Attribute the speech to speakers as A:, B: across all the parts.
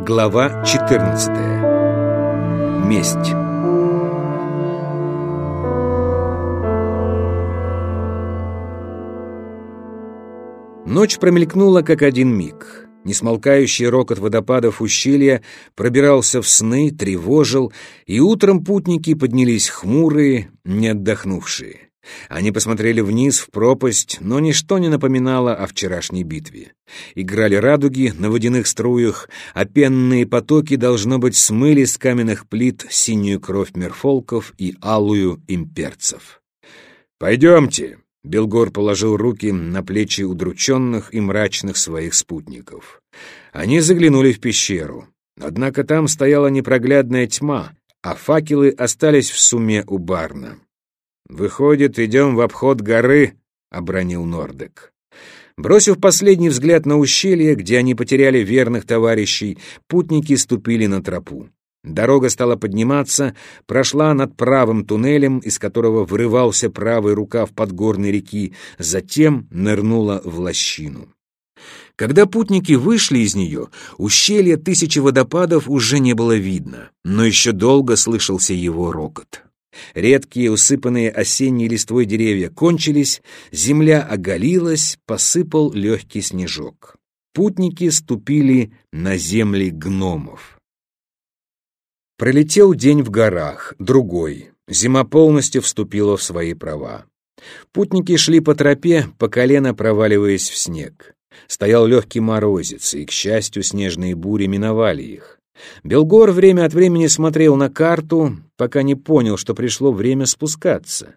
A: Глава 14. Месть. Ночь промелькнула как один миг. Несмолкающий рокот водопадов ущелья пробирался в сны, тревожил, и утром путники поднялись хмурые, не отдохнувшие. Они посмотрели вниз в пропасть, но ничто не напоминало о вчерашней битве. Играли радуги на водяных струях, а пенные потоки, должно быть, смыли с каменных плит синюю кровь мерфолков и алую имперцев. «Пойдемте!» — Белгор положил руки на плечи удрученных и мрачных своих спутников. Они заглянули в пещеру. Однако там стояла непроглядная тьма, а факелы остались в суме у Барна. «Выходит, идем в обход горы», — обронил Нордек. Бросив последний взгляд на ущелье, где они потеряли верных товарищей, путники ступили на тропу. Дорога стала подниматься, прошла над правым туннелем, из которого вырывался правый рукав подгорной реки, затем нырнула в лощину. Когда путники вышли из нее, ущелье тысячи водопадов уже не было видно, но еще долго слышался его рокот. Редкие, усыпанные осенней листвой деревья кончились, земля оголилась, посыпал легкий снежок. Путники ступили на земли гномов. Пролетел день в горах, другой. Зима полностью вступила в свои права. Путники шли по тропе, по колено проваливаясь в снег. Стоял легкий морозец, и, к счастью, снежные бури миновали их. Белгор время от времени смотрел на карту, пока не понял, что пришло время спускаться.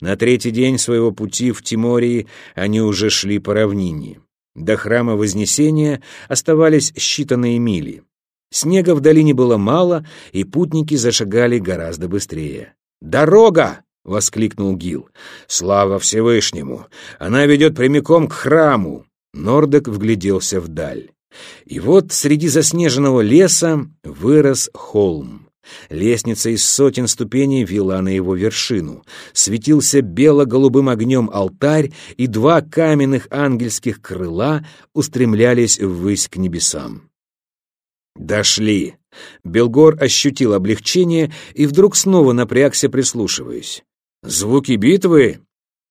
A: На третий день своего пути в Тимории они уже шли по равнине. До храма Вознесения оставались считанные мили. Снега в долине было мало, и путники зашагали гораздо быстрее. «Дорога!» — воскликнул Гил. «Слава Всевышнему! Она ведет прямиком к храму!» Нордек вгляделся вдаль. И вот среди заснеженного леса вырос холм. Лестница из сотен ступеней вела на его вершину. Светился бело-голубым огнем алтарь, и два каменных ангельских крыла устремлялись ввысь к небесам. «Дошли!» Белгор ощутил облегчение и вдруг снова напрягся, прислушиваясь. «Звуки битвы?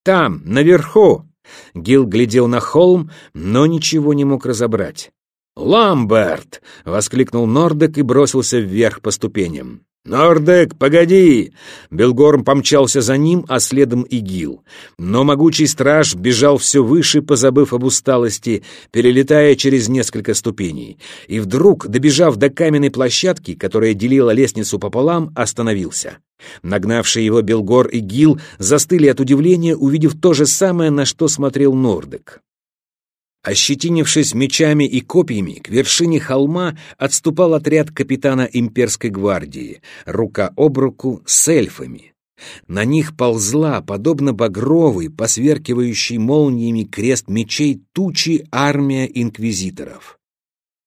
A: Там, наверху!» Гил глядел на холм, но ничего не мог разобрать. «Ламберт!» — воскликнул Нордек и бросился вверх по ступеням. «Нордек, погоди!» Белгорм помчался за ним, а следом и Гил. Но могучий страж бежал все выше, позабыв об усталости, перелетая через несколько ступеней. И вдруг, добежав до каменной площадки, которая делила лестницу пополам, остановился. Нагнавшие его Белгор и Гил застыли от удивления, увидев то же самое, на что смотрел Нордек. Ощетинившись мечами и копьями, к вершине холма отступал отряд капитана имперской гвардии, рука об руку с эльфами. На них ползла, подобно багровой, посверкивающей молниями крест мечей тучи армия инквизиторов.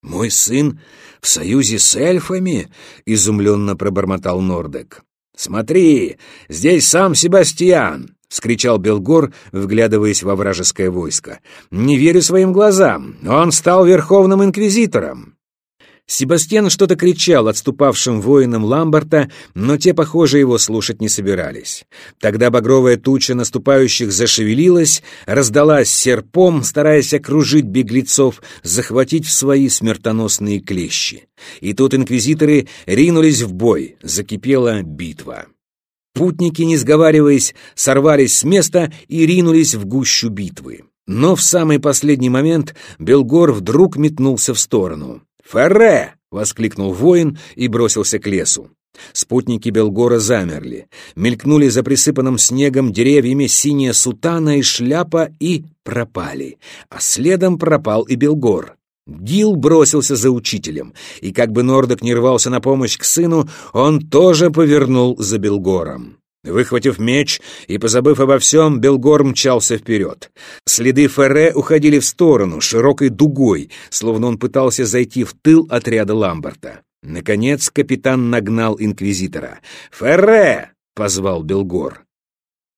A: «Мой сын в союзе с эльфами?» — изумленно пробормотал Нордек. «Смотри, здесь сам Себастьян!» — вскричал Белгор, вглядываясь во вражеское войско. «Не верю своим глазам! Он стал верховным инквизитором!» Себастьян что-то кричал отступавшим воинам Ламбарта, но те, похоже, его слушать не собирались. Тогда багровая туча наступающих зашевелилась, раздалась серпом, стараясь окружить беглецов, захватить в свои смертоносные клещи. И тут инквизиторы ринулись в бой, закипела битва. Путники, не сговариваясь, сорвались с места и ринулись в гущу битвы. Но в самый последний момент Белгор вдруг метнулся в сторону. «Ферре!» — воскликнул воин и бросился к лесу. Спутники Белгора замерли. Мелькнули за присыпанным снегом деревьями синяя сутана и шляпа и пропали. А следом пропал и Белгор. Гил бросился за учителем, и как бы Нордок не рвался на помощь к сыну, он тоже повернул за Белгором. Выхватив меч и позабыв обо всем, Белгор мчался вперед. Следы Ферре уходили в сторону, широкой дугой, словно он пытался зайти в тыл отряда Ламберта. Наконец капитан нагнал инквизитора. «Ферре!» — позвал Белгор.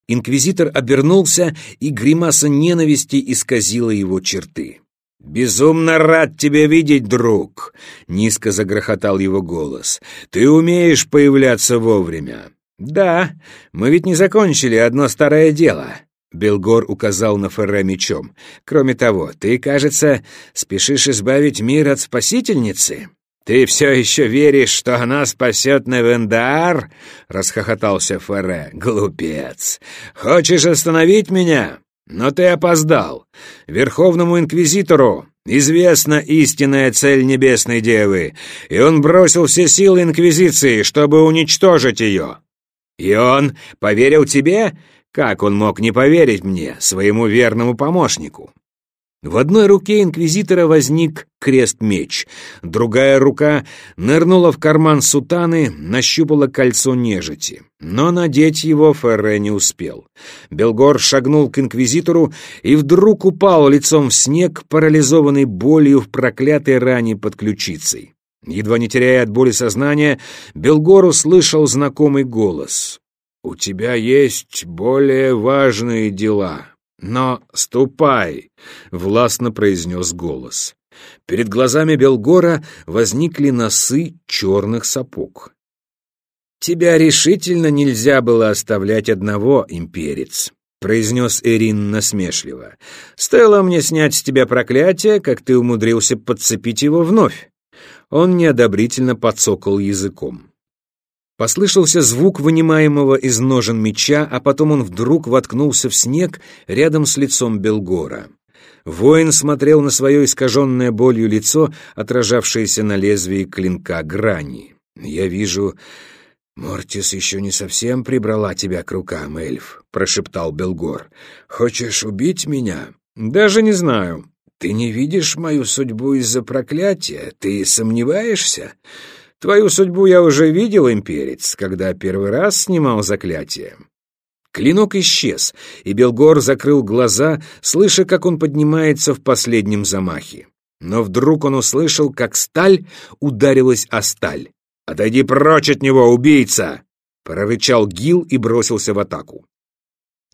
A: Инквизитор обернулся, и гримаса ненависти исказила его черты. «Безумно рад тебя видеть, друг!» — низко загрохотал его голос. «Ты умеешь появляться вовремя!» «Да, мы ведь не закончили одно старое дело!» Белгор указал на Ферре мечом. «Кроме того, ты, кажется, спешишь избавить мир от спасительницы?» «Ты все еще веришь, что она спасет Невендар?» — расхохотался Ферре. «Глупец! Хочешь остановить меня? Но ты опоздал. Верховному инквизитору известна истинная цель Небесной Девы, и он бросил все силы инквизиции, чтобы уничтожить ее. И он поверил тебе? Как он мог не поверить мне, своему верному помощнику? В одной руке инквизитора возник крест-меч, другая рука нырнула в карман сутаны, нащупала кольцо нежити. Но надеть его Ферре не успел. Белгор шагнул к инквизитору и вдруг упал лицом в снег, парализованный болью в проклятой ране под ключицей. Едва не теряя от боли сознания, Белгор услышал знакомый голос. «У тебя есть более важные дела». «Но ступай!» — властно произнес голос. Перед глазами Белгора возникли носы черных сапог. «Тебя решительно нельзя было оставлять одного, имперец», — произнес Эрин насмешливо. «Стоило мне снять с тебя проклятие, как ты умудрился подцепить его вновь». Он неодобрительно подсокал языком. Послышался звук вынимаемого из ножен меча, а потом он вдруг воткнулся в снег рядом с лицом Белгора. Воин смотрел на свое искаженное болью лицо, отражавшееся на лезвии клинка грани. «Я вижу, Мортис еще не совсем прибрала тебя к рукам, эльф», — прошептал Белгор. «Хочешь убить меня?» «Даже не знаю. Ты не видишь мою судьбу из-за проклятия? Ты сомневаешься?» Твою судьбу я уже видел, имперец, когда первый раз снимал заклятие. Клинок исчез, и Белгор закрыл глаза, слыша, как он поднимается в последнем замахе. Но вдруг он услышал, как сталь ударилась о сталь. «Отойди прочь от него, убийца!» — прорычал Гил и бросился в атаку.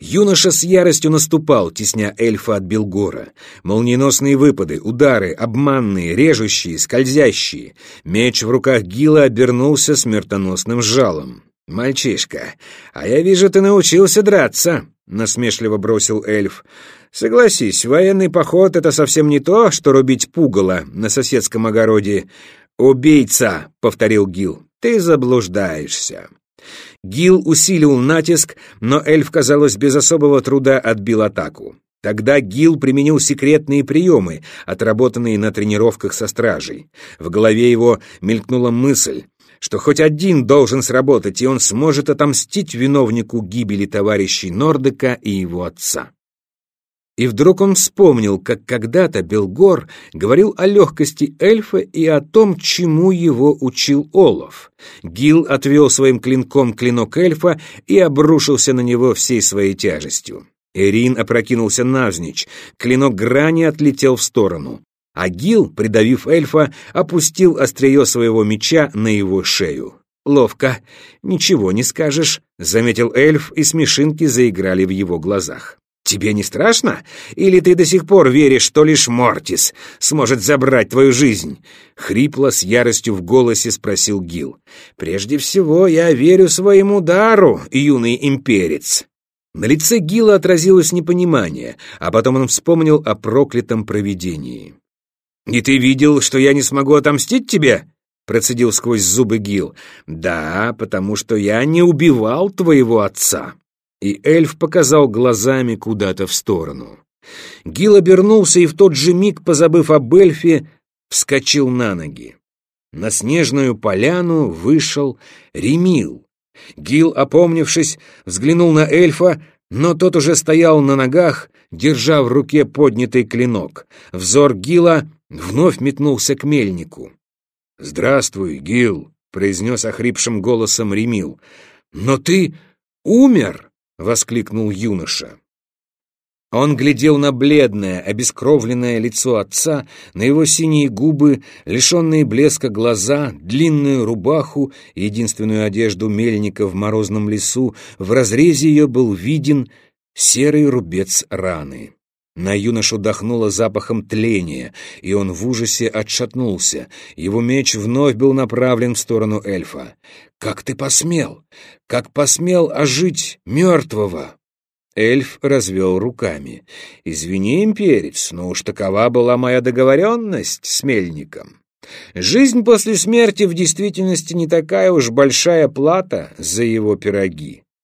A: Юноша с яростью наступал, тесня эльфа от Белгора. Молниеносные выпады, удары, обманные, режущие, скользящие. Меч в руках Гила обернулся смертоносным жалом. «Мальчишка, а я вижу, ты научился драться», — насмешливо бросил эльф. «Согласись, военный поход — это совсем не то, что рубить пугало на соседском огороде». «Убийца», — повторил Гил, — «ты заблуждаешься». Гил усилил натиск, но эльф, казалось, без особого труда отбил атаку. Тогда Гил применил секретные приемы, отработанные на тренировках со стражей. В голове его мелькнула мысль, что хоть один должен сработать, и он сможет отомстить виновнику гибели товарищей Нордека и его отца. И вдруг он вспомнил, как когда-то Белгор говорил о легкости эльфа и о том, чему его учил Олаф. Гил отвел своим клинком клинок эльфа и обрушился на него всей своей тяжестью. Эрин опрокинулся навзничь, клинок грани отлетел в сторону. А Гил, придавив эльфа, опустил острие своего меча на его шею. «Ловко, ничего не скажешь», — заметил эльф, и смешинки заиграли в его глазах. «Тебе не страшно? Или ты до сих пор веришь, что лишь Мортис сможет забрать твою жизнь?» Хрипло, с яростью в голосе спросил Гил. «Прежде всего, я верю своему дару, юный имперец». На лице Гила отразилось непонимание, а потом он вспомнил о проклятом провидении. «И ты видел, что я не смогу отомстить тебе?» процедил сквозь зубы Гил. «Да, потому что я не убивал твоего отца» и эльф показал глазами куда-то в сторону. Гил обернулся и в тот же миг, позабыв об эльфе, вскочил на ноги. На снежную поляну вышел Ремил. Гил, опомнившись, взглянул на эльфа, но тот уже стоял на ногах, держа в руке поднятый клинок. Взор Гила вновь метнулся к мельнику. «Здравствуй, Гил», — произнес охрипшим голосом Ремил. «Но ты умер!» — воскликнул юноша. Он глядел на бледное, обескровленное лицо отца, на его синие губы, лишенные блеска глаза, длинную рубаху, единственную одежду мельника в морозном лесу. В разрезе ее был виден серый рубец раны. На юношу дохнуло запахом тления, и он в ужасе отшатнулся. Его меч вновь был направлен в сторону эльфа. «Как ты посмел? Как посмел ожить мертвого?» Эльф развел руками. «Извини, имперец, но уж такова была моя договоренность с Мельником. Жизнь после смерти в действительности не такая уж большая плата за его пироги.